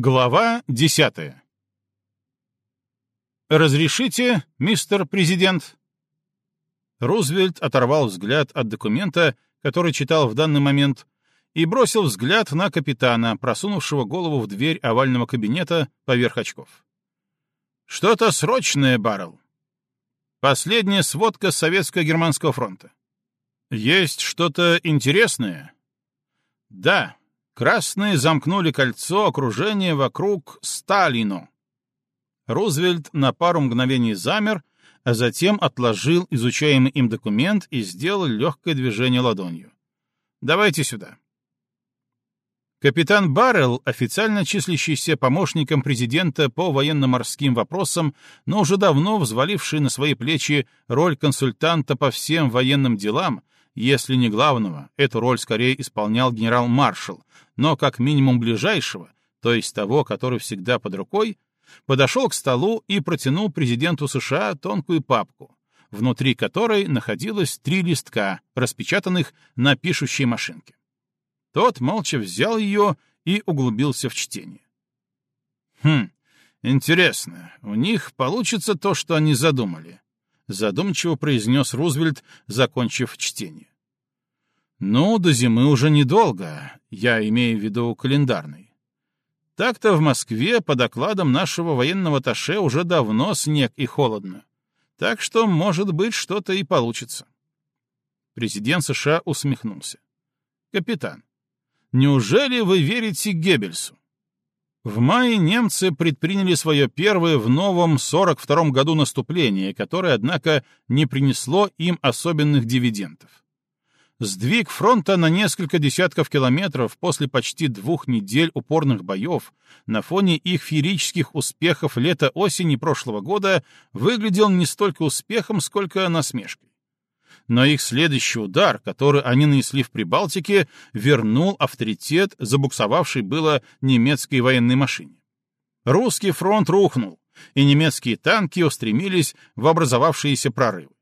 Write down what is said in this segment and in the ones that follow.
Глава десятая. «Разрешите, мистер президент?» Рузвельт оторвал взгляд от документа, который читал в данный момент, и бросил взгляд на капитана, просунувшего голову в дверь овального кабинета поверх очков. «Что-то срочное, Баррелл. Последняя сводка Советско-Германского фронта. Есть что-то интересное?» «Да, Красные замкнули кольцо окружения вокруг Сталину. Рузвельт на пару мгновений замер, а затем отложил изучаемый им документ и сделал легкое движение ладонью. «Давайте сюда». Капитан Баррелл, официально числящийся помощником президента по военно-морским вопросам, но уже давно взваливший на свои плечи роль консультанта по всем военным делам, если не главного, эту роль скорее исполнял генерал-маршал, но как минимум ближайшего, то есть того, который всегда под рукой, подошел к столу и протянул президенту США тонкую папку, внутри которой находилось три листка, распечатанных на пишущей машинке. Тот молча взял ее и углубился в чтение. «Хм, интересно, у них получится то, что они задумали», — задумчиво произнес Рузвельт, закончив чтение. Ну, до зимы уже недолго, я имею в виду календарный. Так-то в Москве, по докладам нашего военного таше, уже давно снег и холодно. Так что, может быть, что-то и получится. Президент США усмехнулся. «Капитан, неужели вы верите Геббельсу? В мае немцы предприняли свое первое в новом 42-м году наступление, которое, однако, не принесло им особенных дивидендов. Сдвиг фронта на несколько десятков километров после почти двух недель упорных боев на фоне их феерических успехов лета-осени прошлого года выглядел не столько успехом, сколько насмешкой. Но их следующий удар, который они нанесли в Прибалтике, вернул авторитет, забуксовавший было немецкой военной машине. Русский фронт рухнул, и немецкие танки устремились в образовавшиеся прорывы.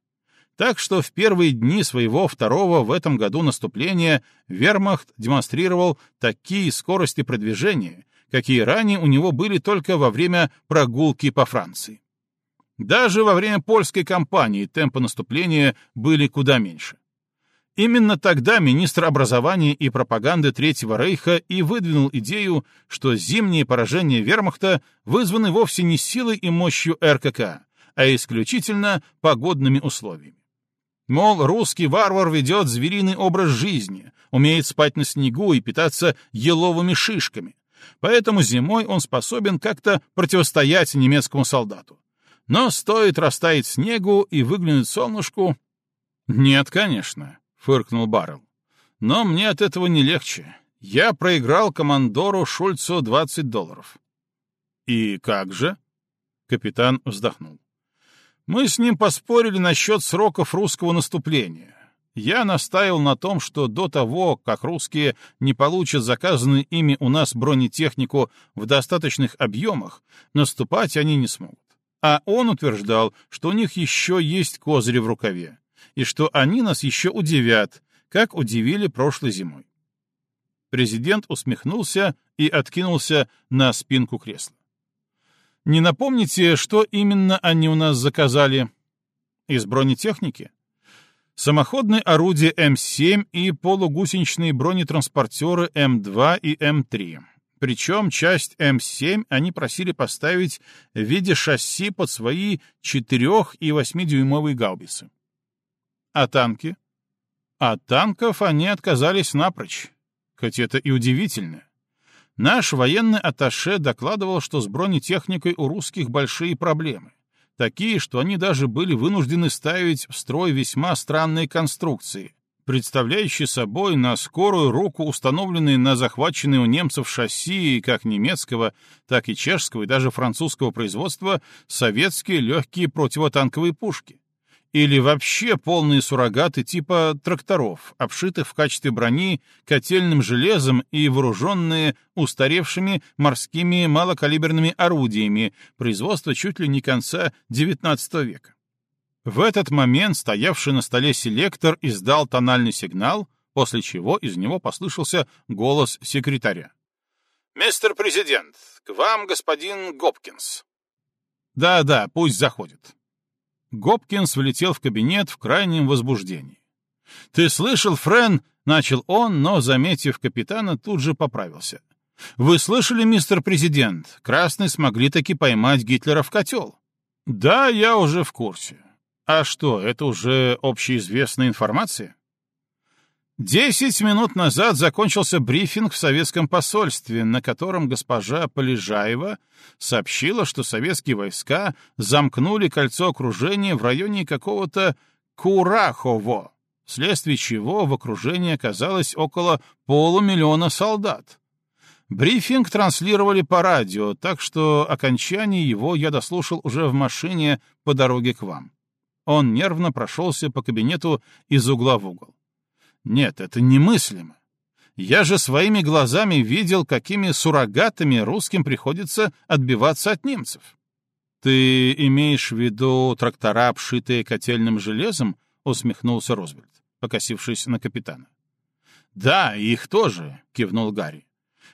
Так что в первые дни своего второго в этом году наступления вермахт демонстрировал такие скорости продвижения, какие ранее у него были только во время прогулки по Франции. Даже во время польской кампании темпы наступления были куда меньше. Именно тогда министр образования и пропаганды Третьего Рейха и выдвинул идею, что зимние поражения вермахта вызваны вовсе не силой и мощью РКК, а исключительно погодными условиями. Мол, русский варвар ведет звериный образ жизни, умеет спать на снегу и питаться еловыми шишками. Поэтому зимой он способен как-то противостоять немецкому солдату. Но стоит растаять снегу и выглянуть солнышку... «Нет, конечно», — фыркнул Баррелл. «Но мне от этого не легче. Я проиграл командору Шульцу 20 долларов». «И как же?» — капитан вздохнул. Мы с ним поспорили насчет сроков русского наступления. Я настаивал на том, что до того, как русские не получат заказанную ими у нас бронетехнику в достаточных объемах, наступать они не смогут. А он утверждал, что у них еще есть козыри в рукаве, и что они нас еще удивят, как удивили прошлой зимой. Президент усмехнулся и откинулся на спинку кресла. Не напомните, что именно они у нас заказали? Из бронетехники? Самоходные орудия М7 и полугусеничные бронетранспортеры М2 и М3. Причем часть М7 они просили поставить в виде шасси под свои 4- и 8-дюймовые гаубицы. А танки? От танков они отказались напрочь. Хоть это и удивительно. Наш военный атташе докладывал, что с бронетехникой у русских большие проблемы. Такие, что они даже были вынуждены ставить в строй весьма странные конструкции, представляющие собой на скорую руку установленные на захваченные у немцев шасси как немецкого, так и чешского и даже французского производства советские легкие противотанковые пушки или вообще полные суррогаты типа тракторов, обшитых в качестве брони котельным железом и вооруженные устаревшими морскими малокалиберными орудиями производства чуть ли не конца XIX века. В этот момент стоявший на столе селектор издал тональный сигнал, после чего из него послышался голос секретаря. «Мистер Президент, к вам господин Гопкинс». «Да-да, пусть заходит». Гопкинс влетел в кабинет в крайнем возбуждении. «Ты слышал, Френ?» — начал он, но, заметив капитана, тут же поправился. «Вы слышали, мистер президент, красные смогли таки поймать Гитлера в котел?» «Да, я уже в курсе. А что, это уже общеизвестная информация?» Десять минут назад закончился брифинг в советском посольстве, на котором госпожа Полежаева сообщила, что советские войска замкнули кольцо окружения в районе какого-то Курахово, вследствие чего в окружении оказалось около полумиллиона солдат. Брифинг транслировали по радио, так что окончание его я дослушал уже в машине по дороге к вам. Он нервно прошелся по кабинету из угла в угол. Нет, это немыслимо. Я же своими глазами видел, какими суррогатами русским приходится отбиваться от немцев. Ты имеешь в виду трактора, обшитые котельным железом? усмехнулся Рузвельт, покосившись на капитана. Да, их тоже, кивнул Гарри.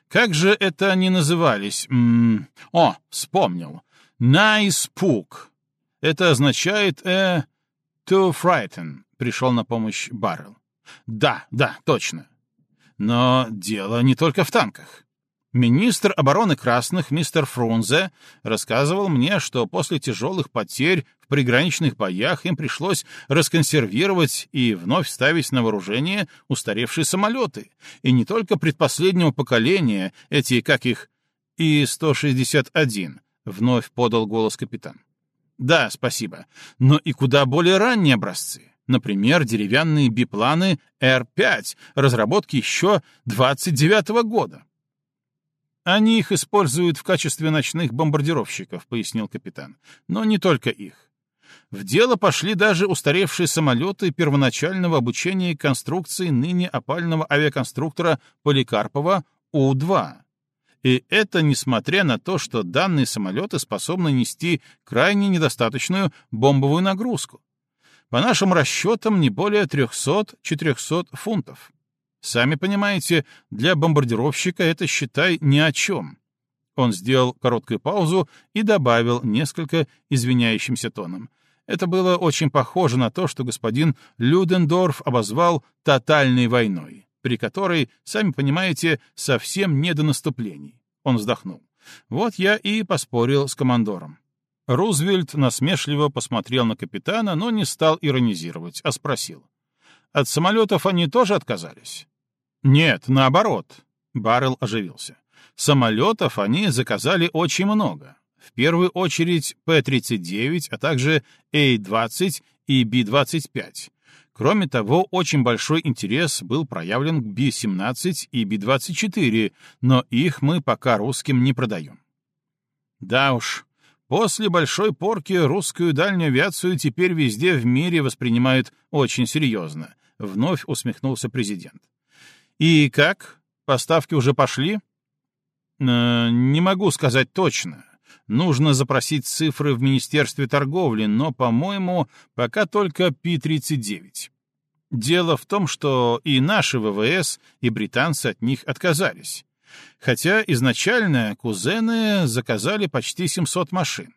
Как же это они назывались? М -м О, вспомнил. На испуг. Это означает э to frighten. Пришел на помощь Баррелл. Да, да, точно. Но дело не только в танках. Министр обороны красных, мистер Фрунзе, рассказывал мне, что после тяжелых потерь в приграничных боях им пришлось расконсервировать и вновь ставить на вооружение устаревшие самолеты. И не только предпоследнего поколения, эти, как их, И-161, вновь подал голос капитан. Да, спасибо, но и куда более ранние образцы. Например, деревянные бипланы Р-5, разработки еще 29 -го года. Они их используют в качестве ночных бомбардировщиков, пояснил капитан. Но не только их. В дело пошли даже устаревшие самолеты первоначального обучения конструкции ныне опального авиаконструктора Поликарпова У-2. И это несмотря на то, что данные самолеты способны нести крайне недостаточную бомбовую нагрузку. По нашим расчетам, не более 300-400 фунтов. Сами понимаете, для бомбардировщика это, считай, ни о чем. Он сделал короткую паузу и добавил несколько извиняющимся тоном. Это было очень похоже на то, что господин Людендорф обозвал «тотальной войной», при которой, сами понимаете, совсем не до наступлений. Он вздохнул. Вот я и поспорил с командором. Рузвельт насмешливо посмотрел на капитана, но не стал иронизировать, а спросил. «От самолетов они тоже отказались?» «Нет, наоборот», — Баррелл оживился. «Самолетов они заказали очень много. В первую очередь П-39, а также А-20 и Б-25. Кроме того, очень большой интерес был проявлен к Б-17 и Б-24, но их мы пока русским не продаем». «Да уж», После большой порки русскую дальнюю авиацию теперь везде в мире воспринимают очень серьезно, вновь усмехнулся президент. И как? Поставки уже пошли? Э, не могу сказать точно. Нужно запросить цифры в Министерстве торговли, но, по-моему, пока только Пи-39. Дело в том, что и наши ВВС, и британцы от них отказались. Хотя изначально кузены заказали почти 700 машин,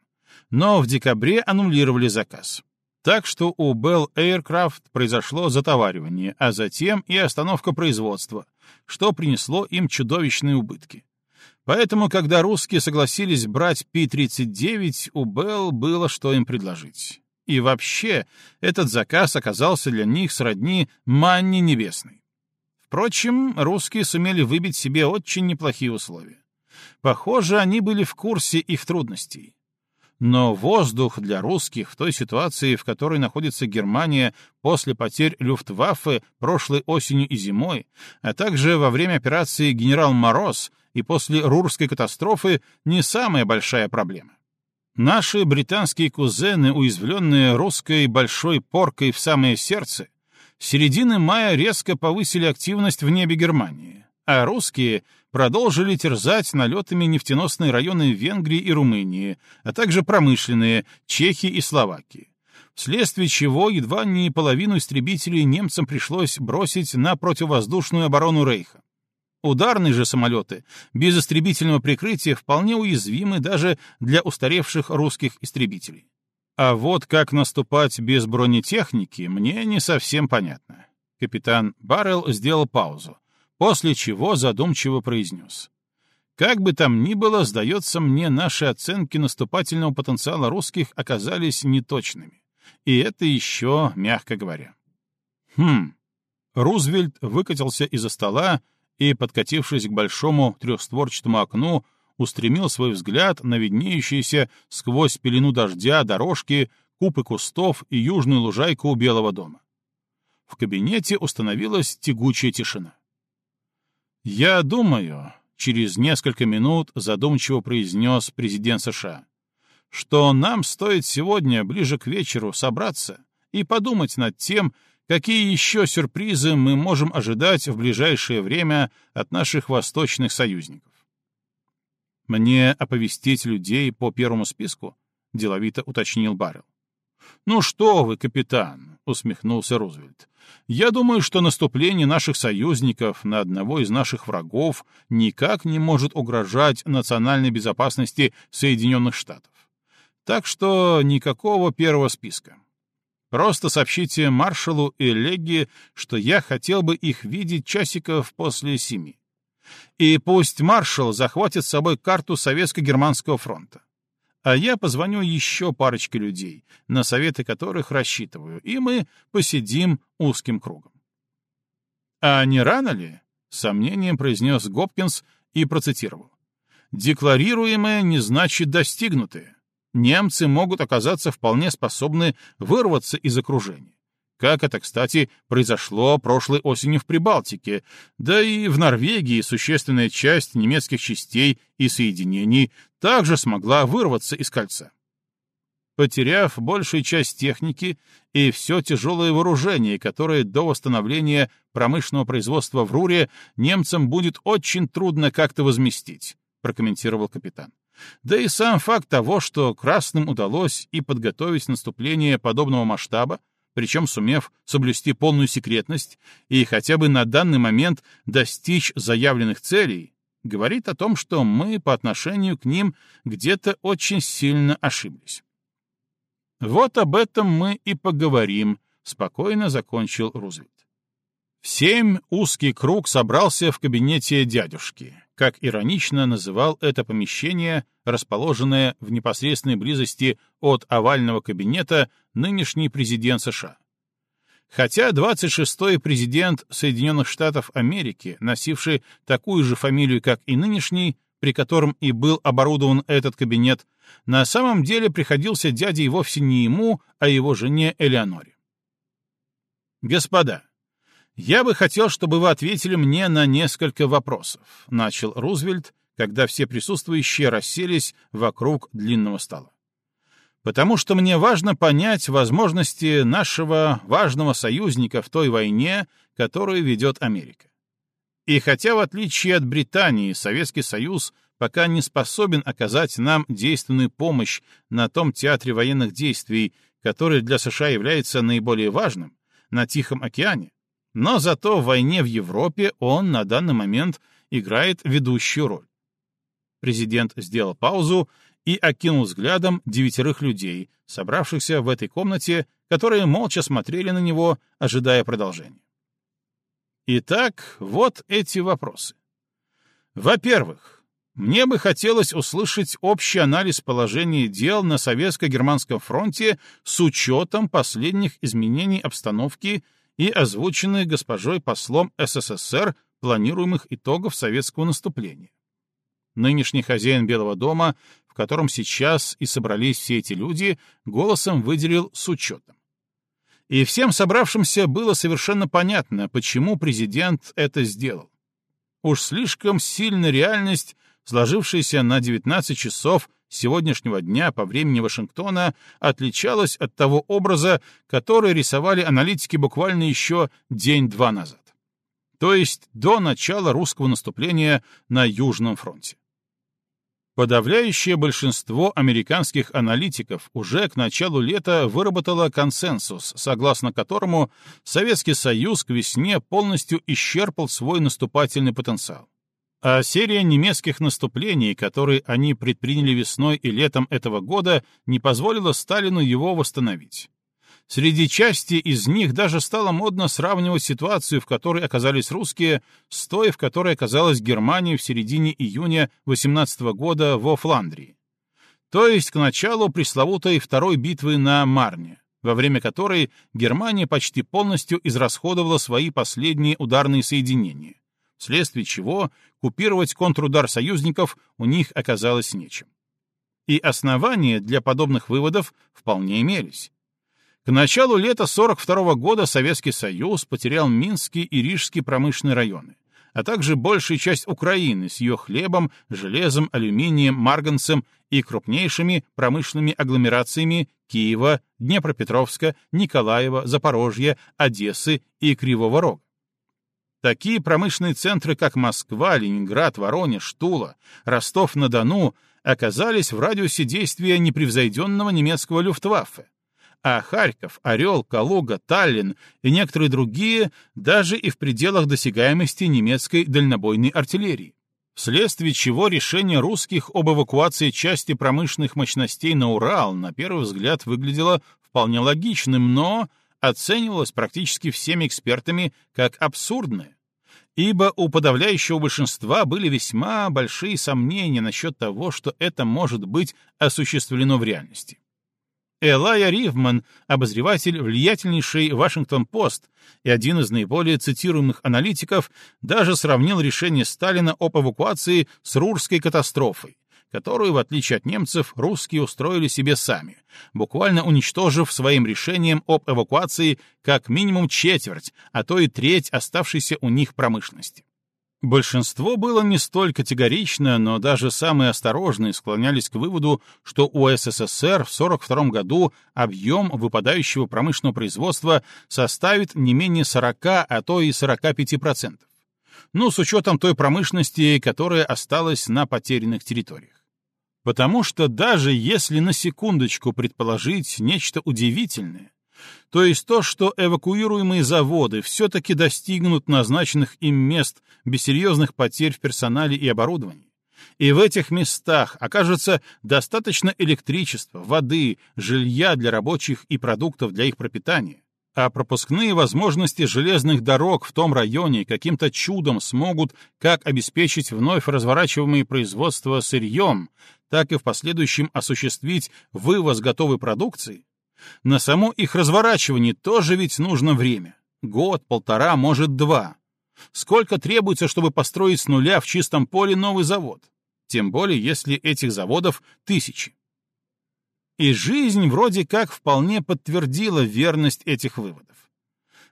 но в декабре аннулировали заказ. Так что у Bell Aircraft произошло затоваривание, а затем и остановка производства, что принесло им чудовищные убытки. Поэтому, когда русские согласились брать P-39, у Bell было что им предложить. И вообще, этот заказ оказался для них сродни манне небесной. Впрочем, русские сумели выбить себе очень неплохие условия. Похоже, они были в курсе их трудностей. Но воздух для русских в той ситуации, в которой находится Германия после потерь Люфтваффе прошлой осенью и зимой, а также во время операции «Генерал Мороз» и после Рурской катастрофы, не самая большая проблема. Наши британские кузены, уязвленные русской большой поркой в самое сердце, с середины мая резко повысили активность в небе Германии, а русские продолжили терзать налетами нефтеносные районы Венгрии и Румынии, а также промышленные Чехии и Словакии, вследствие чего едва не половину истребителей немцам пришлось бросить на противовоздушную оборону Рейха. Ударные же самолеты без истребительного прикрытия вполне уязвимы даже для устаревших русских истребителей. А вот как наступать без бронетехники, мне не совсем понятно. Капитан Баррелл сделал паузу, после чего задумчиво произнес. Как бы там ни было, сдается мне, наши оценки наступательного потенциала русских оказались неточными. И это еще мягко говоря. Хм. Рузвельт выкатился из-за стола и, подкатившись к большому трехстворчатому окну, устремил свой взгляд на виднеющиеся сквозь пелену дождя дорожки, купы кустов и южную лужайку у Белого дома. В кабинете установилась тягучая тишина. «Я думаю», — через несколько минут задумчиво произнес президент США, «что нам стоит сегодня, ближе к вечеру, собраться и подумать над тем, какие еще сюрпризы мы можем ожидать в ближайшее время от наших восточных союзников. «Мне оповестить людей по первому списку?» — деловито уточнил Баррелл. «Ну что вы, капитан!» — усмехнулся Рузвельт. «Я думаю, что наступление наших союзников на одного из наших врагов никак не может угрожать национальной безопасности Соединенных Штатов. Так что никакого первого списка. Просто сообщите маршалу и Легги, что я хотел бы их видеть часиков после семи. И пусть маршал захватит с собой карту Советско-Германского фронта. А я позвоню еще парочке людей, на советы которых рассчитываю, и мы посидим узким кругом. «А не рано ли?» — сомнением произнес Гопкинс и процитировал. «Декларируемое не значит достигнутое. Немцы могут оказаться вполне способны вырваться из окружения. Как это, кстати, произошло прошлой осенью в Прибалтике, да и в Норвегии существенная часть немецких частей и соединений также смогла вырваться из кольца. Потеряв большую часть техники и все тяжелое вооружение, которое до восстановления промышленного производства в Руре немцам будет очень трудно как-то возместить, прокомментировал капитан. Да и сам факт того, что красным удалось и подготовить наступление подобного масштаба, причем сумев соблюсти полную секретность и хотя бы на данный момент достичь заявленных целей, говорит о том, что мы по отношению к ним где-то очень сильно ошиблись. Вот об этом мы и поговорим, спокойно закончил Рузвельт. В семь узкий круг собрался в кабинете дядюшки, как иронично называл это помещение, расположенное в непосредственной близости от овального кабинета нынешний президент США. Хотя 26-й президент Соединенных Штатов Америки, носивший такую же фамилию, как и нынешний, при котором и был оборудован этот кабинет, на самом деле приходился дядей вовсе не ему, а его жене Элеоноре. «Господа, я бы хотел, чтобы вы ответили мне на несколько вопросов», — начал Рузвельт, когда все присутствующие расселись вокруг длинного стола. «Потому что мне важно понять возможности нашего важного союзника в той войне, которую ведет Америка. И хотя, в отличие от Британии, Советский Союз пока не способен оказать нам действенную помощь на том театре военных действий, который для США является наиболее важным, на Тихом океане, но зато в войне в Европе он на данный момент играет ведущую роль. Президент сделал паузу и окинул взглядом девятерых людей, собравшихся в этой комнате, которые молча смотрели на него, ожидая продолжения. Итак, вот эти вопросы. Во-первых, мне бы хотелось услышать общий анализ положения дел на Советско-Германском фронте с учетом последних изменений обстановки и озвученных госпожой послом СССР планируемых итогов советского наступления. Нынешний хозяин Белого дома, в котором сейчас и собрались все эти люди, голосом выделил с учетом. И всем собравшимся было совершенно понятно, почему президент это сделал. Уж слишком сильно реальность, сложившаяся на 19 часов сегодняшнего дня по времени Вашингтона, отличалась от того образа, который рисовали аналитики буквально еще день-два назад. То есть до начала русского наступления на Южном фронте. Подавляющее большинство американских аналитиков уже к началу лета выработало консенсус, согласно которому Советский Союз к весне полностью исчерпал свой наступательный потенциал. А серия немецких наступлений, которые они предприняли весной и летом этого года, не позволила Сталину его восстановить. Среди части из них даже стало модно сравнивать ситуацию, в которой оказались русские, с той, в которой оказалась Германия в середине июня 18 года во Фландрии. То есть к началу пресловутой второй битвы на Марне, во время которой Германия почти полностью израсходовала свои последние ударные соединения, вследствие чего купировать контрудар союзников у них оказалось нечем. И основания для подобных выводов вполне имелись. К началу лета 42 года Советский Союз потерял Минский и Рижский промышленные районы, а также большая часть Украины с ее хлебом, железом, алюминием, марганцем и крупнейшими промышленными агломерациями Киева, Днепропетровска, Николаева, Запорожья, Одессы и Кривого Рога. Такие промышленные центры, как Москва, Ленинград, Воронеж, Тула, Ростов-на-Дону, оказались в радиусе действия непревзойденного немецкого люфтваффе, а Харьков, Орел, Калуга, Таллин и некоторые другие даже и в пределах досягаемости немецкой дальнобойной артиллерии. Вследствие чего решение русских об эвакуации части промышленных мощностей на Урал на первый взгляд выглядело вполне логичным, но оценивалось практически всеми экспертами как абсурдное, ибо у подавляющего большинства были весьма большие сомнения насчет того, что это может быть осуществлено в реальности. Элайя Ривман, обозреватель влиятельнейший Вашингтон-Пост и один из наиболее цитируемых аналитиков, даже сравнил решение Сталина об эвакуации с Рурской катастрофой, которую, в отличие от немцев, русские устроили себе сами, буквально уничтожив своим решением об эвакуации как минимум четверть, а то и треть оставшейся у них промышленности. Большинство было не столь категорично, но даже самые осторожные склонялись к выводу, что у СССР в 1942 году объем выпадающего промышленного производства составит не менее 40, а то и 45%. Ну, с учетом той промышленности, которая осталась на потерянных территориях. Потому что даже если на секундочку предположить нечто удивительное, то есть то, что эвакуируемые заводы все-таки достигнут назначенных им мест без серьезных потерь в персонале и оборудовании. И в этих местах окажется достаточно электричества, воды, жилья для рабочих и продуктов для их пропитания, а пропускные возможности железных дорог в том районе каким-то чудом смогут как обеспечить вновь разворачиваемые производства сырьем, так и в последующем осуществить вывоз готовой продукции, на само их разворачивание тоже ведь нужно время. Год, полтора, может, два. Сколько требуется, чтобы построить с нуля в чистом поле новый завод? Тем более, если этих заводов тысячи. И жизнь вроде как вполне подтвердила верность этих выводов.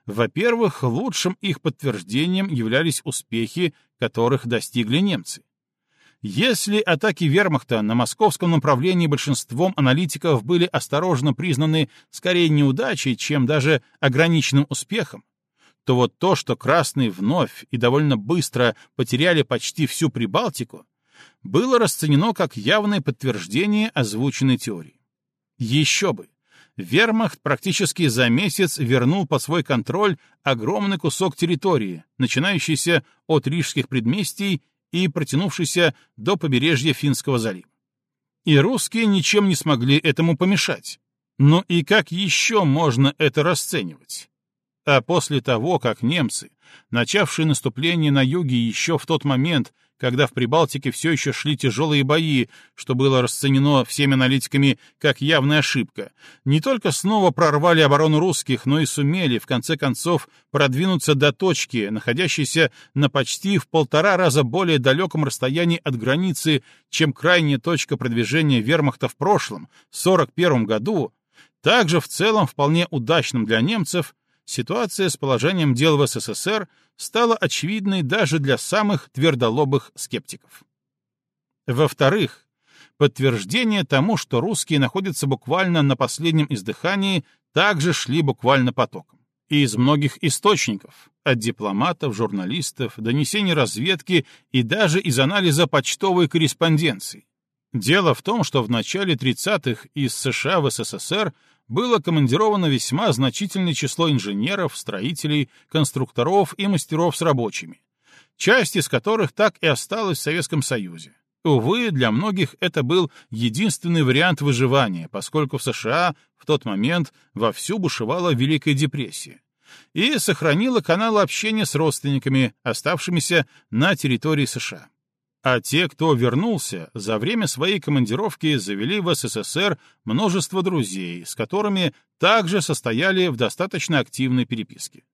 Во-первых, лучшим их подтверждением являлись успехи, которых достигли немцы. Если атаки вермахта на московском направлении большинством аналитиков были осторожно признаны скорее неудачей, чем даже ограниченным успехом, то вот то, что красные вновь и довольно быстро потеряли почти всю Прибалтику, было расценено как явное подтверждение озвученной теории. Еще бы! Вермахт практически за месяц вернул под свой контроль огромный кусок территории, начинающийся от рижских предместий и протянувшийся до побережья Финского залива. И русские ничем не смогли этому помешать. Но и как еще можно это расценивать? А после того, как немцы, начавшие наступление на юге еще в тот момент, когда в Прибалтике все еще шли тяжелые бои, что было расценено всеми аналитиками как явная ошибка, не только снова прорвали оборону русских, но и сумели, в конце концов, продвинуться до точки, находящейся на почти в полтора раза более далеком расстоянии от границы, чем крайняя точка продвижения вермахта в прошлом, 41 году, также в целом вполне удачным для немцев, ситуация с положением дел в СССР стала очевидной даже для самых твердолобых скептиков. Во-вторых, подтверждение тому, что русские находятся буквально на последнем издыхании, также шли буквально потоком. И из многих источников, от дипломатов, журналистов, донесений разведки и даже из анализа почтовой корреспонденции. Дело в том, что в начале 30-х из США в СССР было командировано весьма значительное число инженеров, строителей, конструкторов и мастеров с рабочими. часть из которых так и осталась в Советском Союзе. Увы, для многих это был единственный вариант выживания, поскольку в США в тот момент вовсю бушевала Великая депрессия и сохранила каналы общения с родственниками, оставшимися на территории США. А те, кто вернулся, за время своей командировки завели в СССР множество друзей, с которыми также состояли в достаточно активной переписке.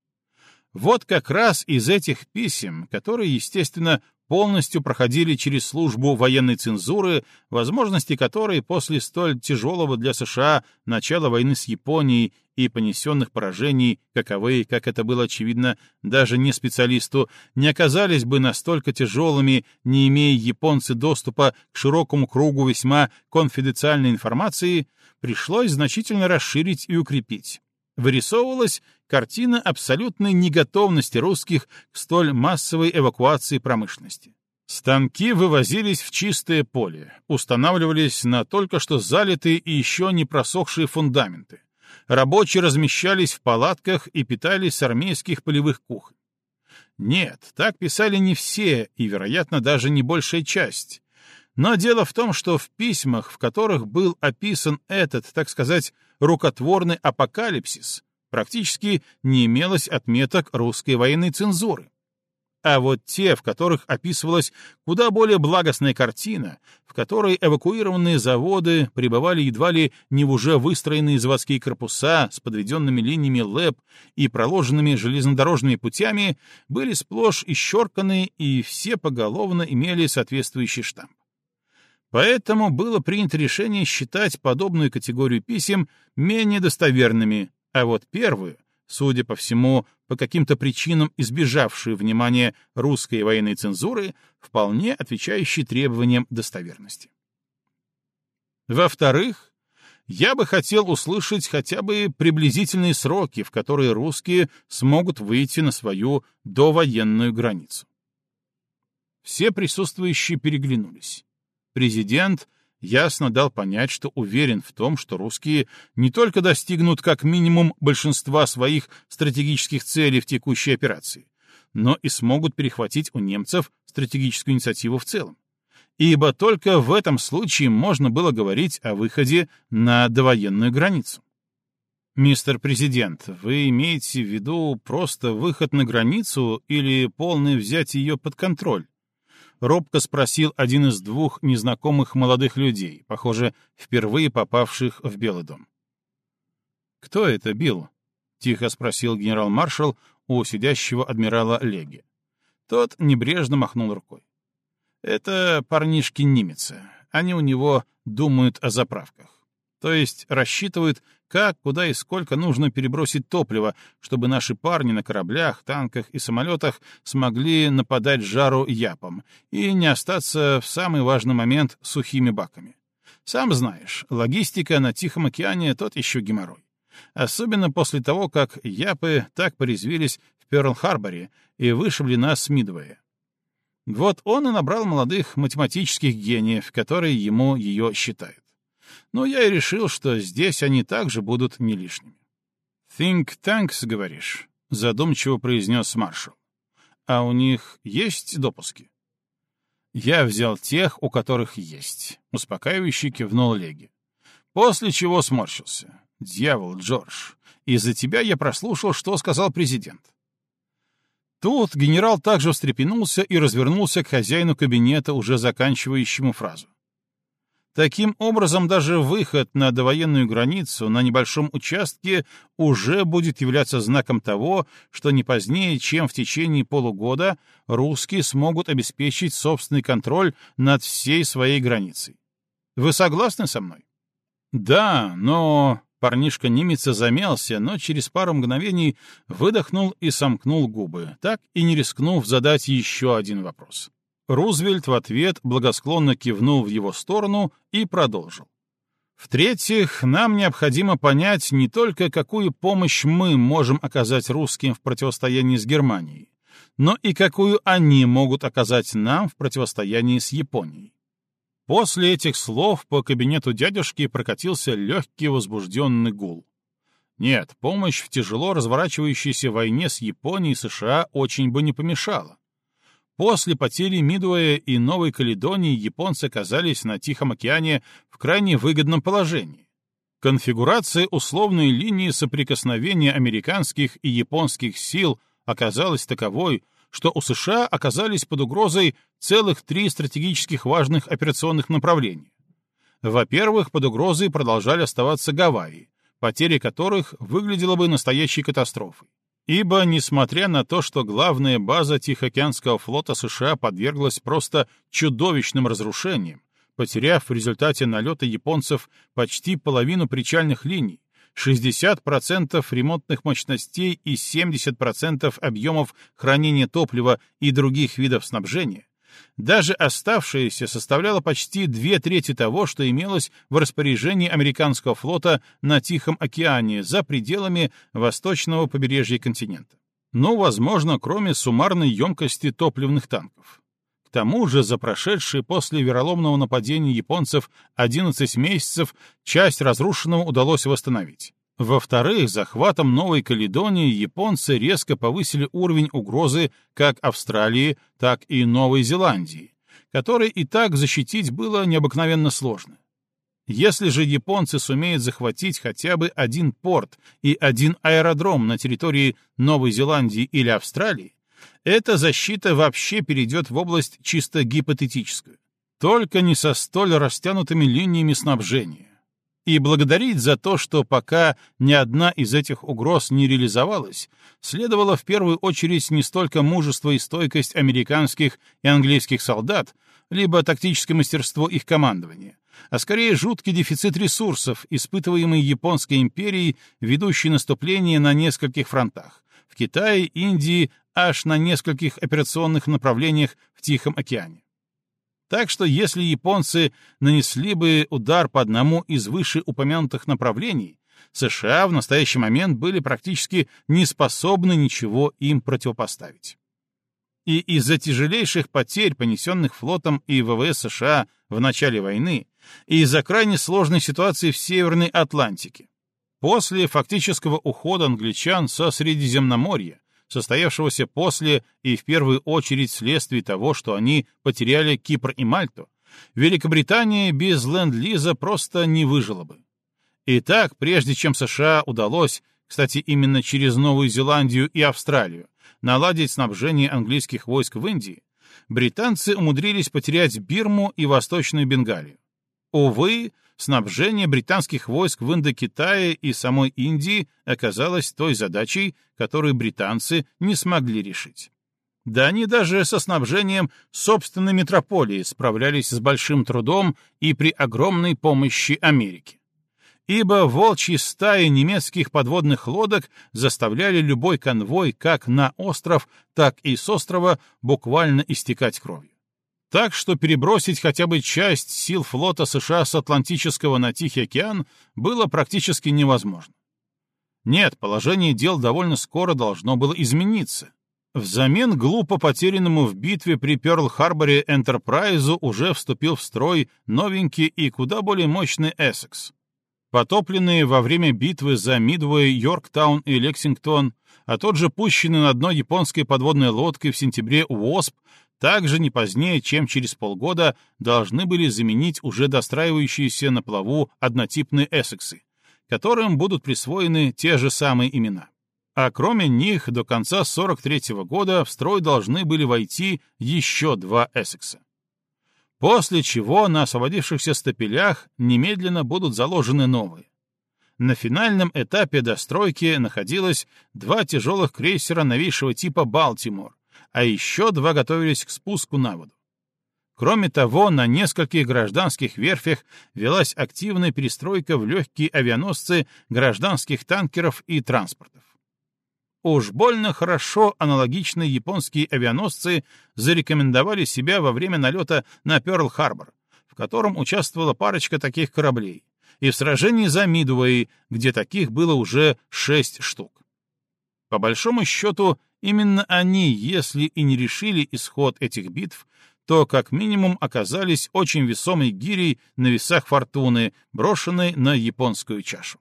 Вот как раз из этих писем, которые, естественно, полностью проходили через службу военной цензуры, возможности которой после столь тяжелого для США начала войны с Японией и понесенных поражений, каковы, как это было очевидно даже не специалисту, не оказались бы настолько тяжелыми, не имея японцы доступа к широкому кругу весьма конфиденциальной информации, пришлось значительно расширить и укрепить. Вырисовывалась картина абсолютной неготовности русских к столь массовой эвакуации промышленности. Станки вывозились в чистое поле, устанавливались на только что залитые и еще не просохшие фундаменты. Рабочие размещались в палатках и питались с армейских полевых кухонь. Нет, так писали не все, и, вероятно, даже не большая часть. Но дело в том, что в письмах, в которых был описан этот, так сказать, рукотворный апокалипсис, практически не имелось отметок русской военной цензуры. А вот те, в которых описывалась куда более благостная картина, в которой эвакуированные заводы пребывали едва ли не в уже выстроенные заводские корпуса с подведенными линиями ЛЭП и проложенными железнодорожными путями, были сплошь исчерканы и все поголовно имели соответствующий штамп. Поэтому было принято решение считать подобную категорию писем менее достоверными, а вот первую, судя по всему, по каким-то причинам избежавшую внимания русской военной цензуры, вполне отвечающей требованиям достоверности. Во-вторых, я бы хотел услышать хотя бы приблизительные сроки, в которые русские смогут выйти на свою довоенную границу. Все присутствующие переглянулись. Президент ясно дал понять, что уверен в том, что русские не только достигнут как минимум большинства своих стратегических целей в текущей операции, но и смогут перехватить у немцев стратегическую инициативу в целом. Ибо только в этом случае можно было говорить о выходе на довоенную границу. «Мистер Президент, вы имеете в виду просто выход на границу или полное взятие ее под контроль?» — робко спросил один из двух незнакомых молодых людей, похоже, впервые попавших в Белый дом. «Кто это, Билл?» — тихо спросил генерал-маршал у сидящего адмирала Леги. Тот небрежно махнул рукой. «Это парнишки немецы. Они у него думают о заправках. То есть рассчитывают, как, куда и сколько нужно перебросить топлива, чтобы наши парни на кораблях, танках и самолетах смогли нападать жару япом и не остаться в самый важный момент сухими баками. Сам знаешь, логистика на Тихом океане — тот еще геморрой. Особенно после того, как япы так порезвились в Пёрл-Харборе и вышибли нас с Мидвея. Вот он и набрал молодых математических гениев, которые ему ее считают но я и решил, что здесь они также будут не лишними. «Think tanks, говоришь?» — задумчиво произнес маршал. «А у них есть допуски?» «Я взял тех, у которых есть», — успокаивающе кивнул Леги. После чего сморщился. «Дьявол, Джордж, из-за тебя я прослушал, что сказал президент». Тут генерал также встрепенулся и развернулся к хозяину кабинета, уже заканчивающему фразу. Таким образом, даже выход на довоенную границу на небольшом участке уже будет являться знаком того, что не позднее, чем в течение полугода, русские смогут обеспечить собственный контроль над всей своей границей. Вы согласны со мной? Да, но... Парнишка немеца замялся, но через пару мгновений выдохнул и сомкнул губы, так и не рискнув задать еще один вопрос. Рузвельт в ответ благосклонно кивнул в его сторону и продолжил. В-третьих, нам необходимо понять не только, какую помощь мы можем оказать русским в противостоянии с Германией, но и какую они могут оказать нам в противостоянии с Японией. После этих слов по кабинету дядюшки прокатился легкий возбужденный гул. Нет, помощь в тяжело разворачивающейся войне с Японией и США очень бы не помешала. После потери Мидуэя и Новой Каледонии японцы оказались на Тихом океане в крайне выгодном положении. Конфигурация условной линии соприкосновения американских и японских сил оказалась таковой, что у США оказались под угрозой целых три стратегических важных операционных направления. Во-первых, под угрозой продолжали оставаться Гавайи, потеря которых выглядела бы настоящей катастрофой. Ибо, несмотря на то, что главная база Тихоокеанского флота США подверглась просто чудовищным разрушениям, потеряв в результате налета японцев почти половину причальных линий, 60% ремонтных мощностей и 70% объемов хранения топлива и других видов снабжения, даже оставшееся составляло почти две трети того, что имелось в распоряжении американского флота на Тихом океане за пределами восточного побережья континента. Но, возможно, кроме суммарной емкости топливных танков. К тому же за прошедшие после вероломного нападения японцев 11 месяцев часть разрушенного удалось восстановить. Во-вторых, захватом Новой Каледонии японцы резко повысили уровень угрозы как Австралии, так и Новой Зеландии, который и так защитить было необыкновенно сложно. Если же японцы сумеют захватить хотя бы один порт и один аэродром на территории Новой Зеландии или Австралии, эта защита вообще перейдет в область чисто гипотетическую. Только не со столь растянутыми линиями снабжения. И благодарить за то, что пока ни одна из этих угроз не реализовалась, следовало в первую очередь не столько мужество и стойкость американских и английских солдат, либо тактическое мастерство их командования, а скорее жуткий дефицит ресурсов, испытываемый Японской империей, ведущей наступление на нескольких фронтах — в Китае, Индии, аж на нескольких операционных направлениях в Тихом океане. Так что если японцы нанесли бы удар по одному из вышеупомянутых направлений, США в настоящий момент были практически не способны ничего им противопоставить. И из-за тяжелейших потерь, понесенных флотом и ВВС США в начале войны, и из-за крайне сложной ситуации в Северной Атлантике, после фактического ухода англичан со Средиземноморья, состоявшегося после и в первую очередь вследствие того, что они потеряли Кипр и Мальту, Великобритания без ленд-лиза просто не выжила бы. Итак, прежде чем США удалось, кстати, именно через Новую Зеландию и Австралию, наладить снабжение английских войск в Индии, британцы умудрились потерять Бирму и Восточную Бенгалию. Увы, снабжение британских войск в Индокитае и самой Индии оказалось той задачей, которую британцы не смогли решить. Да они даже со снабжением собственной метрополии справлялись с большим трудом и при огромной помощи Америки. Ибо волчьи стаи немецких подводных лодок заставляли любой конвой как на остров, так и с острова буквально истекать кровью. Так что перебросить хотя бы часть сил флота США с Атлантического на Тихий океан было практически невозможно. Нет, положение дел довольно скоро должно было измениться. Взамен глупо потерянному в битве при Пёрл-Харборе Энтерпрайзу уже вступил в строй новенький и куда более мощный Эссекс. Потопленные во время битвы за Мидвей, Йорктаун и Лексингтон, а тот же пущенный на дно японской подводной лодкой в сентябре УОСП также не позднее, чем через полгода, должны были заменить уже достраивающиеся на плаву однотипные эссексы, которым будут присвоены те же самые имена. А кроме них, до конца 43 -го года в строй должны были войти еще два эссекса. После чего на освободившихся стапелях немедленно будут заложены новые. На финальном этапе достройки находилось два тяжелых крейсера новейшего типа «Балтимор», а еще два готовились к спуску на воду. Кроме того, на нескольких гражданских верфях велась активная перестройка в легкие авианосцы гражданских танкеров и транспортов. Уж больно хорошо аналогичные японские авианосцы зарекомендовали себя во время налета на Пёрл-Харбор, в котором участвовала парочка таких кораблей, и в сражении за Мидуэй, где таких было уже шесть штук. По большому счету, Именно они, если и не решили исход этих битв, то как минимум оказались очень весомой гирей на весах фортуны, брошенной на японскую чашу.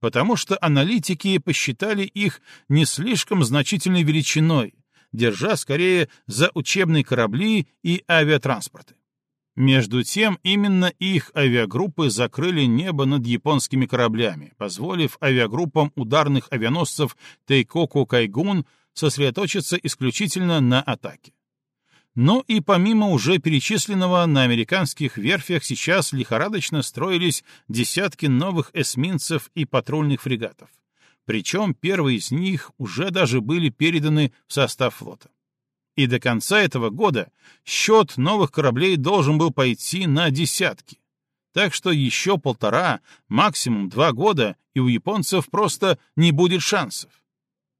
Потому что аналитики посчитали их не слишком значительной величиной, держа скорее за учебные корабли и авиатранспорты. Между тем, именно их авиагруппы закрыли небо над японскими кораблями, позволив авиагруппам ударных авианосцев Тейкоку Кайгун сосредоточиться исключительно на атаке. Но и помимо уже перечисленного, на американских верфях сейчас лихорадочно строились десятки новых эсминцев и патрульных фрегатов. Причем первые из них уже даже были переданы в состав флота. И до конца этого года счет новых кораблей должен был пойти на десятки. Так что еще полтора, максимум два года, и у японцев просто не будет шансов.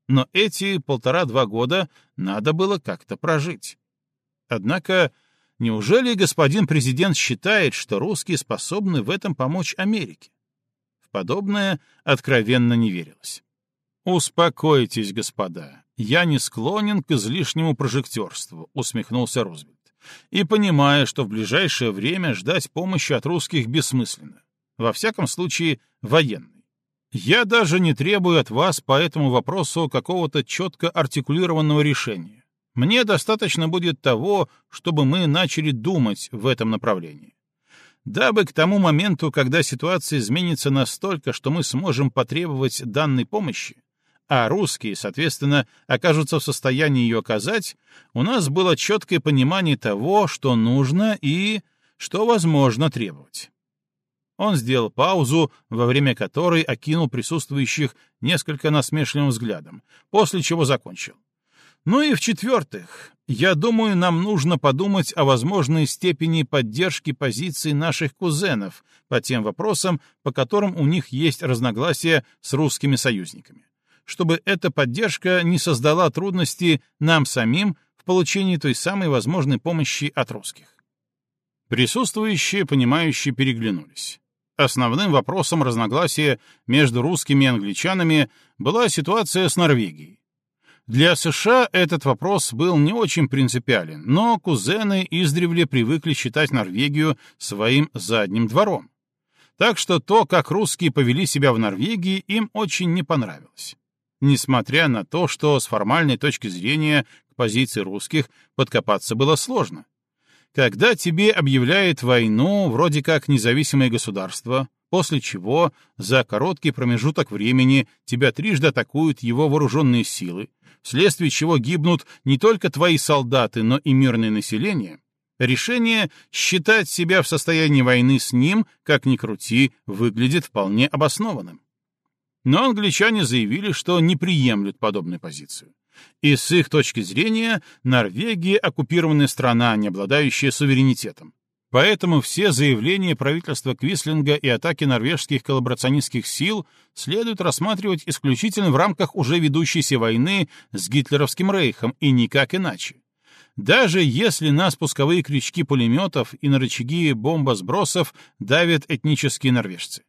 Но эти полтора-два года надо было как-то прожить. Однако, неужели господин президент считает, что русские способны в этом помочь Америке? В подобное откровенно не верилось. «Успокойтесь, господа, я не склонен к излишнему прожектерству», — усмехнулся Рузвельт. «И понимаю, что в ближайшее время ждать помощи от русских бессмысленно. Во всяком случае, военной. Я даже не требую от вас по этому вопросу какого-то четко артикулированного решения. Мне достаточно будет того, чтобы мы начали думать в этом направлении. Дабы к тому моменту, когда ситуация изменится настолько, что мы сможем потребовать данной помощи, а русские, соответственно, окажутся в состоянии ее оказать, у нас было четкое понимание того, что нужно и что возможно требовать. Он сделал паузу, во время которой окинул присутствующих несколько насмешливым взглядом, после чего закончил. Ну и в-четвертых, я думаю, нам нужно подумать о возможной степени поддержки позиций наших кузенов по тем вопросам, по которым у них есть разногласия с русскими союзниками, чтобы эта поддержка не создала трудности нам самим в получении той самой возможной помощи от русских. Присутствующие, понимающие, переглянулись. Основным вопросом разногласия между русскими и англичанами была ситуация с Норвегией. Для США этот вопрос был не очень принципиален, но кузены издревле привыкли считать Норвегию своим задним двором. Так что то, как русские повели себя в Норвегии, им очень не понравилось. Несмотря на то, что с формальной точки зрения к позиции русских подкопаться было сложно. Когда тебе объявляют войну вроде как независимое государство, после чего за короткий промежуток времени тебя трижды атакуют его вооруженные силы, вследствие чего гибнут не только твои солдаты, но и мирное население, решение считать себя в состоянии войны с ним, как ни крути, выглядит вполне обоснованным. Но англичане заявили, что не приемлют подобную позицию. И с их точки зрения Норвегия — оккупированная страна, не обладающая суверенитетом. Поэтому все заявления правительства Квислинга и атаки норвежских коллаборационистских сил следует рассматривать исключительно в рамках уже ведущейся войны с гитлеровским рейхом и никак иначе. Даже если на спусковые крючки пулеметов и на рычаги бомбосбросов давят этнические норвежцы.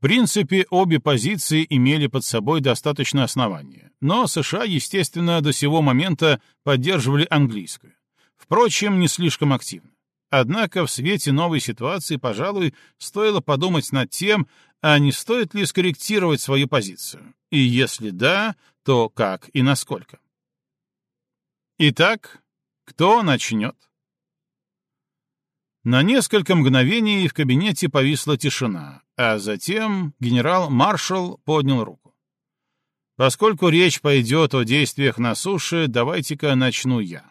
Принципе, обе позиции имели под собой достаточно основания, но США, естественно, до сего момента поддерживали английскую. Впрочем, не слишком активно. Однако в свете новой ситуации, пожалуй, стоило подумать над тем, а не стоит ли скорректировать свою позицию. И если да, то как и насколько. Итак, кто начнет? На несколько мгновений в кабинете повисла тишина, а затем генерал-маршал поднял руку. Поскольку речь пойдет о действиях на суше, давайте-ка начну я.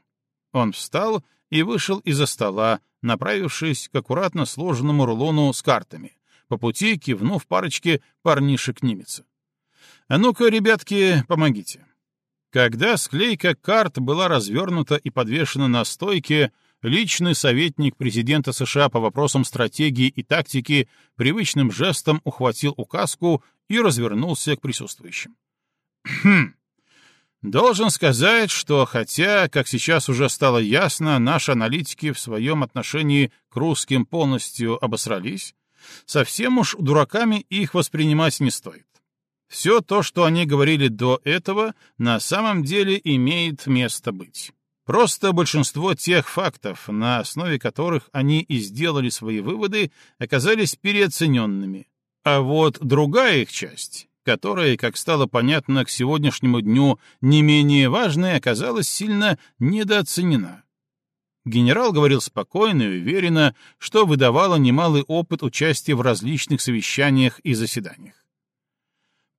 Он встал и вышел из-за стола, направившись к аккуратно сложенному рулону с картами, по пути кивнув парочке парнишек-немеца. «А ну-ка, ребятки, помогите». Когда склейка карт была развернута и подвешена на стойке, личный советник президента США по вопросам стратегии и тактики привычным жестом ухватил указку и развернулся к присутствующим. «Хм, Должен сказать, что хотя, как сейчас уже стало ясно, наши аналитики в своем отношении к русским полностью обосрались, совсем уж дураками их воспринимать не стоит. Все то, что они говорили до этого, на самом деле имеет место быть. Просто большинство тех фактов, на основе которых они и сделали свои выводы, оказались переоцененными. А вот другая их часть, которая, как стало понятно к сегодняшнему дню, не менее важная, оказалась сильно недооценена. Генерал говорил спокойно и уверенно, что выдавало немалый опыт участия в различных совещаниях и заседаниях.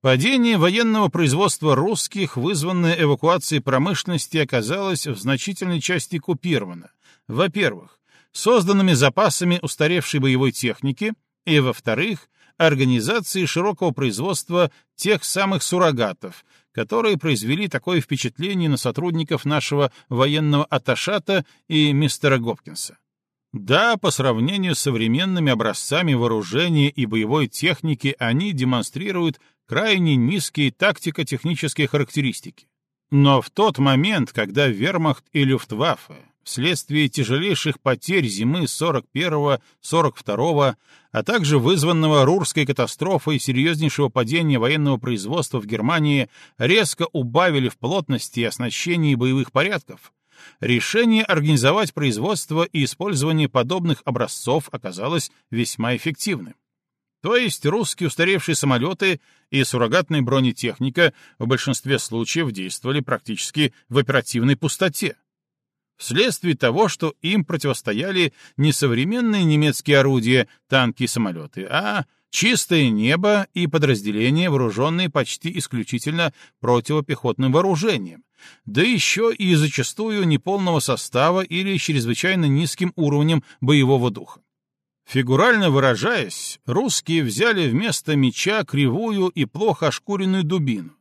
Падение военного производства русских, вызванное эвакуацией промышленности, оказалось в значительной части купировано. Во-первых, созданными запасами устаревшей боевой техники, и, во-вторых, организацией широкого производства тех самых суррогатов, которые произвели такое впечатление на сотрудников нашего военного аташата и мистера Гопкинса. Да, по сравнению с современными образцами вооружения и боевой техники они демонстрируют крайне низкие тактико-технические характеристики. Но в тот момент, когда Вермахт и Люфтваффе вследствие тяжелейших потерь зимы 41-42, а также вызванного Рурской катастрофой и серьезнейшего падения военного производства в Германии резко убавили в плотности и оснащении боевых порядков, решение организовать производство и использование подобных образцов оказалось весьма эффективным. То есть русские устаревшие самолеты и суррогатная бронетехника в большинстве случаев действовали практически в оперативной пустоте. Вследствие того, что им противостояли не современные немецкие орудия, танки и самолеты, а чистое небо и подразделения, вооруженные почти исключительно противопехотным вооружением, да еще и зачастую неполного состава или чрезвычайно низким уровнем боевого духа. Фигурально выражаясь, русские взяли вместо меча кривую и плохо ошкуренную дубину,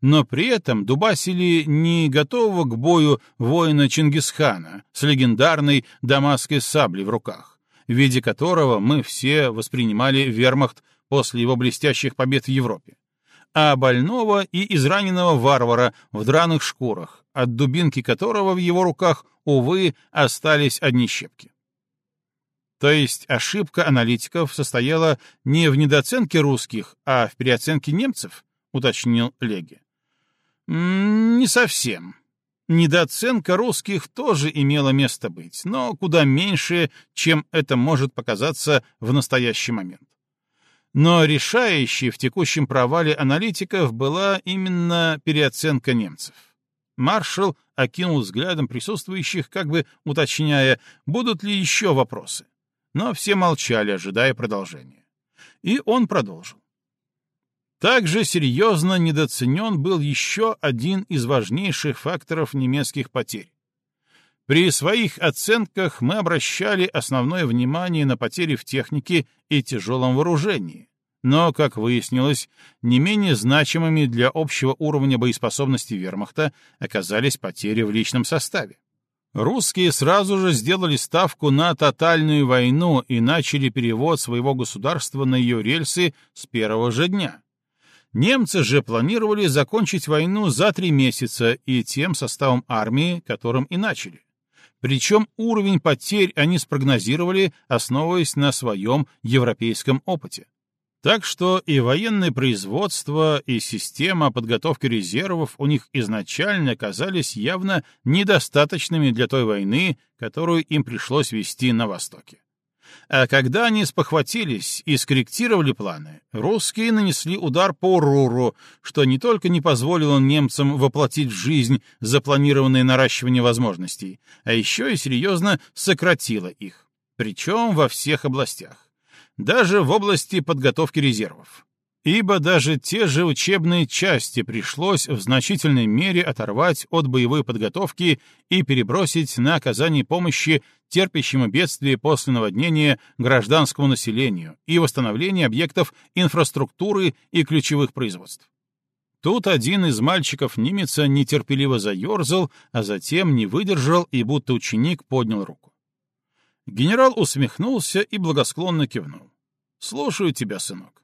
но при этом дубасили не готового к бою воина Чингисхана с легендарной дамасской саблей в руках, в виде которого мы все воспринимали вермахт после его блестящих побед в Европе, а больного и израненного варвара в драных шкурах, от дубинки которого в его руках, увы, остались одни щепки. То есть ошибка аналитиков состояла не в недооценке русских, а в переоценке немцев, уточнил Леги. Не совсем. Недооценка русских тоже имела место быть, но куда меньше, чем это может показаться в настоящий момент. Но решающей в текущем провале аналитиков была именно переоценка немцев. Маршал окинул взглядом присутствующих, как бы уточняя, будут ли еще вопросы но все молчали, ожидая продолжения. И он продолжил. Также серьезно недооценен был еще один из важнейших факторов немецких потерь. При своих оценках мы обращали основное внимание на потери в технике и тяжелом вооружении, но, как выяснилось, не менее значимыми для общего уровня боеспособности вермахта оказались потери в личном составе. Русские сразу же сделали ставку на тотальную войну и начали перевод своего государства на ее рельсы с первого же дня. Немцы же планировали закончить войну за три месяца и тем составом армии, которым и начали. Причем уровень потерь они спрогнозировали, основываясь на своем европейском опыте. Так что и военное производство, и система подготовки резервов у них изначально оказались явно недостаточными для той войны, которую им пришлось вести на Востоке. А когда они спохватились и скорректировали планы, русские нанесли удар по Руру, что не только не позволило немцам воплотить в жизнь запланированное наращивание возможностей, а еще и серьезно сократило их, причем во всех областях даже в области подготовки резервов. Ибо даже те же учебные части пришлось в значительной мере оторвать от боевой подготовки и перебросить на оказание помощи терпящему бедствие после наводнения гражданскому населению и восстановление объектов инфраструктуры и ключевых производств. Тут один из мальчиков немеца нетерпеливо заерзал, а затем не выдержал и будто ученик поднял руку. Генерал усмехнулся и благосклонно кивнул. «Слушаю тебя, сынок».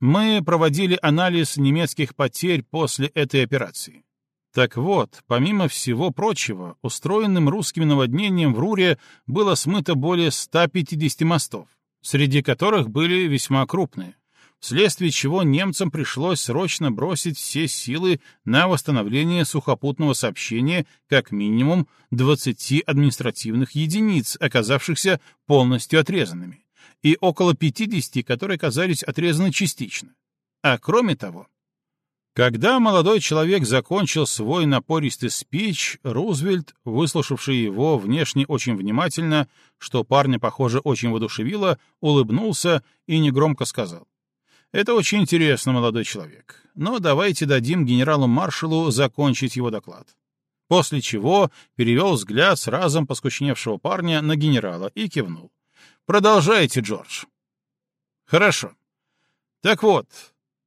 Мы проводили анализ немецких потерь после этой операции. Так вот, помимо всего прочего, устроенным русским наводнением в Руре было смыто более 150 мостов, среди которых были весьма крупные вследствие чего немцам пришлось срочно бросить все силы на восстановление сухопутного сообщения как минимум 20 административных единиц, оказавшихся полностью отрезанными, и около 50, которые оказались отрезаны частично. А кроме того, когда молодой человек закончил свой напористый спич, Рузвельт, выслушавший его внешне очень внимательно, что парня, похоже, очень воодушевило, улыбнулся и негромко сказал. «Это очень интересно, молодой человек, но давайте дадим генералу-маршалу закончить его доклад». После чего перевел взгляд с разом поскучневшего парня на генерала и кивнул. «Продолжайте, Джордж». «Хорошо. Так вот,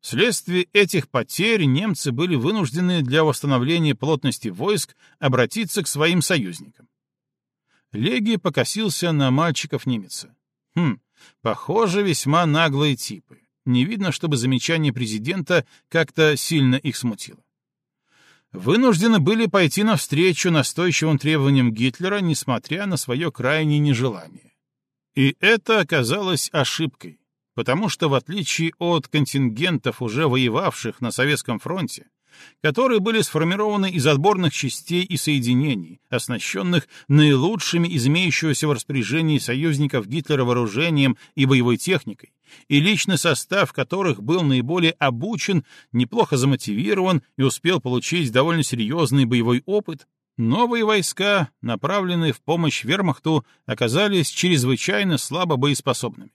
Вследствие этих потерь немцы были вынуждены для восстановления плотности войск обратиться к своим союзникам. Леги покосился на мальчиков немеца. Хм, похоже, весьма наглые типы. Не видно, чтобы замечание президента как-то сильно их смутило. Вынуждены были пойти навстречу настойчивым требованиям Гитлера, несмотря на свое крайнее нежелание. И это оказалось ошибкой потому что, в отличие от контингентов, уже воевавших на Советском фронте, которые были сформированы из отборных частей и соединений, оснащенных наилучшими из имеющегося в распоряжении союзников Гитлера вооружением и боевой техникой, и личный состав которых был наиболее обучен, неплохо замотивирован и успел получить довольно серьезный боевой опыт, новые войска, направленные в помощь вермахту, оказались чрезвычайно слабо боеспособными.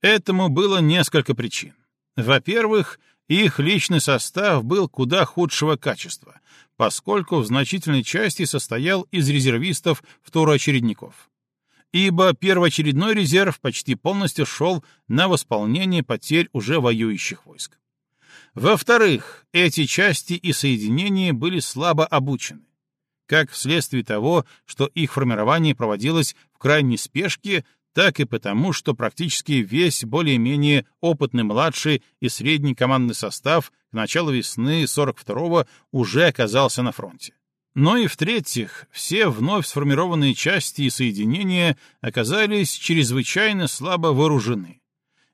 Этому было несколько причин. Во-первых, их личный состав был куда худшего качества, поскольку в значительной части состоял из резервистов-второочередников. Ибо первоочередной резерв почти полностью шел на восполнение потерь уже воюющих войск. Во-вторых, эти части и соединения были слабо обучены как вследствие того, что их формирование проводилось в крайней спешке, так и потому, что практически весь более-менее опытный младший и средний командный состав к началу весны 42-го уже оказался на фронте. Но и в-третьих, все вновь сформированные части и соединения оказались чрезвычайно слабо вооружены,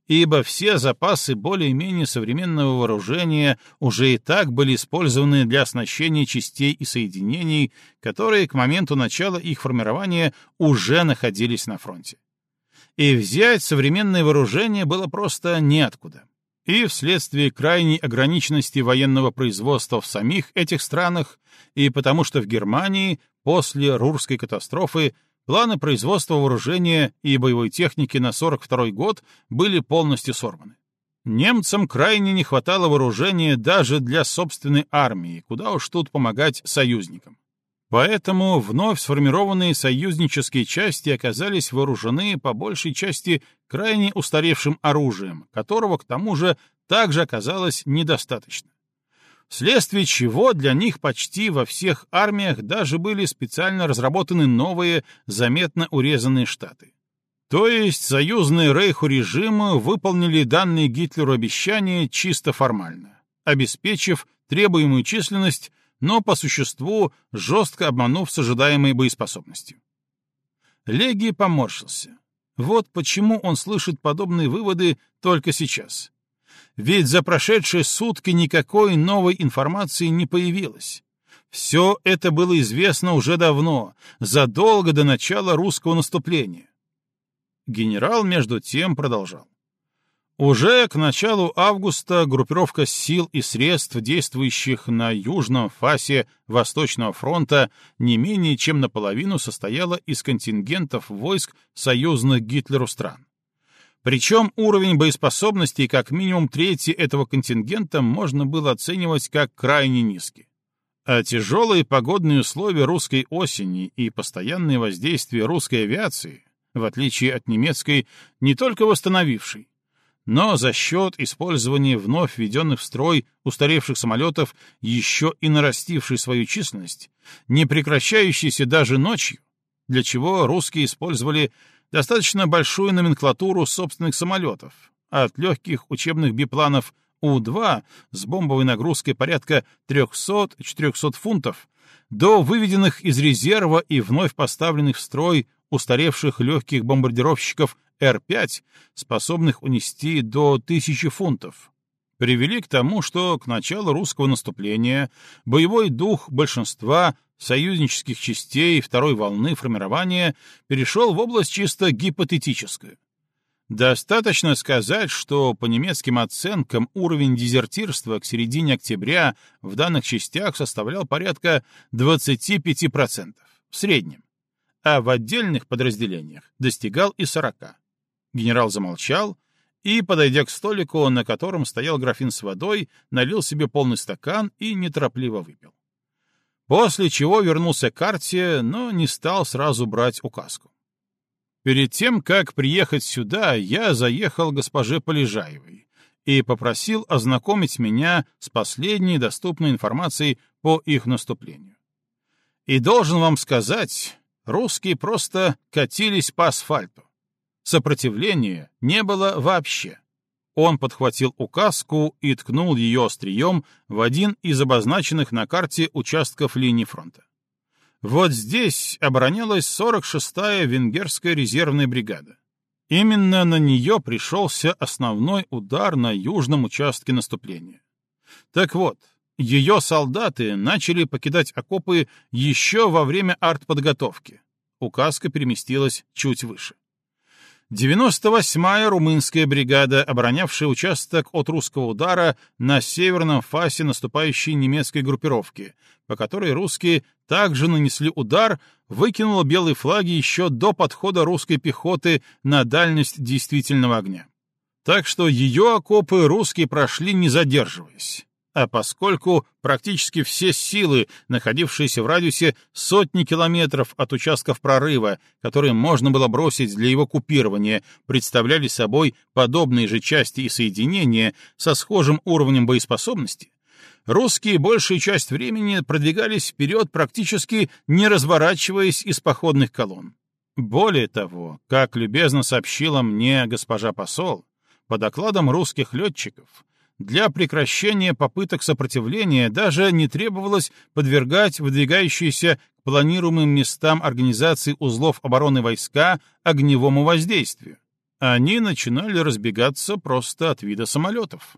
ибо все запасы более-менее современного вооружения уже и так были использованы для оснащения частей и соединений, которые к моменту начала их формирования уже находились на фронте и взять современное вооружение было просто неоткуда. И вследствие крайней ограниченности военного производства в самих этих странах, и потому что в Германии после Рурской катастрофы планы производства вооружения и боевой техники на 42 год были полностью сорваны. Немцам крайне не хватало вооружения даже для собственной армии, куда уж тут помогать союзникам. Поэтому вновь сформированные союзнические части оказались вооружены по большей части крайне устаревшим оружием, которого, к тому же, также оказалось недостаточно. Вследствие чего для них почти во всех армиях даже были специально разработаны новые, заметно урезанные штаты. То есть союзные рейху режимы выполнили данные Гитлеру обещания чисто формально, обеспечив требуемую численность но по существу жестко обманув с ожидаемой боеспособностью. Леги поморщился. Вот почему он слышит подобные выводы только сейчас. Ведь за прошедшие сутки никакой новой информации не появилось. Все это было известно уже давно, задолго до начала русского наступления. Генерал, между тем, продолжал. Уже к началу августа группировка сил и средств, действующих на южном фасе Восточного фронта, не менее чем наполовину состояла из контингентов войск союзных Гитлеру стран. Причем уровень боеспособности как минимум трети этого контингента можно было оценивать как крайне низкий. А тяжелые погодные условия русской осени и постоянное воздействие русской авиации, в отличие от немецкой, не только восстановившей, но за счет использования вновь введенных в строй устаревших самолетов, еще и нарастившей свою численность, не прекращающейся даже ночью, для чего русские использовали достаточно большую номенклатуру собственных самолетов, от легких учебных бипланов У-2 с бомбовой нагрузкой порядка 300-400 фунтов до выведенных из резерва и вновь поставленных в строй устаревших легких бомбардировщиков Р-5, способных унести до 1000 фунтов, привели к тому, что к началу русского наступления боевой дух большинства союзнических частей второй волны формирования перешел в область чисто гипотетическую. Достаточно сказать, что по немецким оценкам уровень дезертирства к середине октября в данных частях составлял порядка 25% в среднем, а в отдельных подразделениях достигал и 40%. Генерал замолчал и, подойдя к столику, на котором стоял графин с водой, налил себе полный стакан и неторопливо выпил. После чего вернулся к карте, но не стал сразу брать указку. Перед тем, как приехать сюда, я заехал к госпоже Полежаевой и попросил ознакомить меня с последней доступной информацией по их наступлению. И должен вам сказать, русские просто катились по асфальту. Сопротивления не было вообще. Он подхватил указку и ткнул ее острием в один из обозначенных на карте участков линии фронта. Вот здесь оборонялась 46-я венгерская резервная бригада. Именно на нее пришелся основной удар на южном участке наступления. Так вот, ее солдаты начали покидать окопы еще во время артподготовки. Указка переместилась чуть выше. 98-я румынская бригада, оборонявшая участок от русского удара на северном фасе наступающей немецкой группировки, по которой русские также нанесли удар, выкинула белые флаги еще до подхода русской пехоты на дальность действительного огня. Так что ее окопы русские прошли не задерживаясь. А поскольку практически все силы, находившиеся в радиусе сотни километров от участков прорыва, которые можно было бросить для его купирования, представляли собой подобные же части и соединения со схожим уровнем боеспособности, русские большую часть времени продвигались вперед, практически не разворачиваясь из походных колонн. Более того, как любезно сообщила мне госпожа посол, по докладам русских летчиков, для прекращения попыток сопротивления даже не требовалось подвергать выдвигающиеся к планируемым местам организации узлов обороны войска огневому воздействию. Они начинали разбегаться просто от вида самолетов.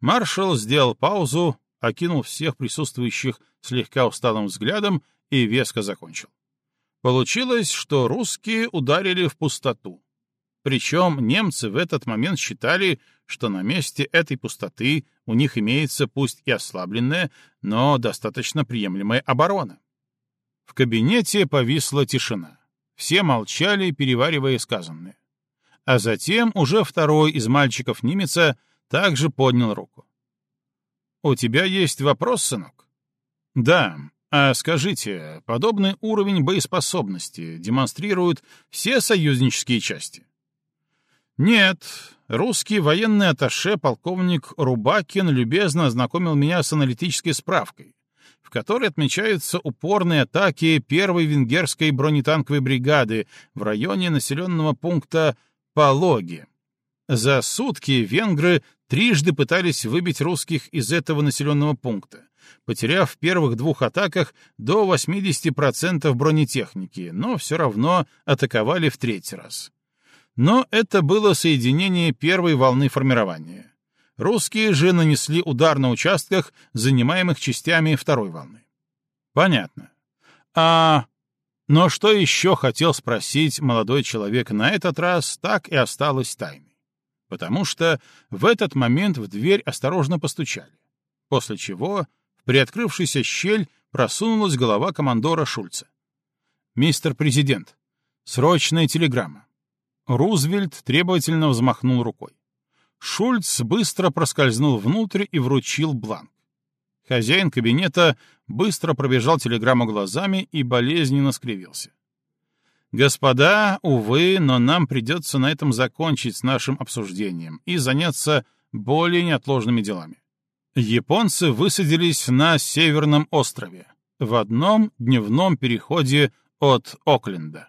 Маршал сделал паузу, окинул всех присутствующих слегка усталым взглядом и веско закончил. Получилось, что русские ударили в пустоту. Причем немцы в этот момент считали, что на месте этой пустоты у них имеется пусть и ослабленная, но достаточно приемлемая оборона. В кабинете повисла тишина. Все молчали, переваривая сказанное. А затем уже второй из мальчиков немеца также поднял руку. «У тебя есть вопрос, сынок?» «Да. А скажите, подобный уровень боеспособности демонстрируют все союзнические части?» Нет, русский военный атташе полковник Рубакин любезно ознакомил меня с аналитической справкой, в которой отмечаются упорные атаки первой венгерской бронетанковой бригады в районе населенного пункта Пологи. За сутки венгры трижды пытались выбить русских из этого населенного пункта, потеряв в первых двух атаках до 80% бронетехники, но все равно атаковали в третий раз. Но это было соединение первой волны формирования. Русские же нанесли удар на участках, занимаемых частями второй волны. Понятно. А... Но что еще хотел спросить молодой человек на этот раз, так и осталось тайной. Потому что в этот момент в дверь осторожно постучали. После чего в приоткрывшуюся щель просунулась голова командора Шульца. «Мистер Президент, срочная телеграмма. Рузвельт требовательно взмахнул рукой. Шульц быстро проскользнул внутрь и вручил бланк. Хозяин кабинета быстро пробежал телеграмму глазами и болезненно скривился. «Господа, увы, но нам придется на этом закончить с нашим обсуждением и заняться более неотложными делами. Японцы высадились на Северном острове, в одном дневном переходе от Окленда.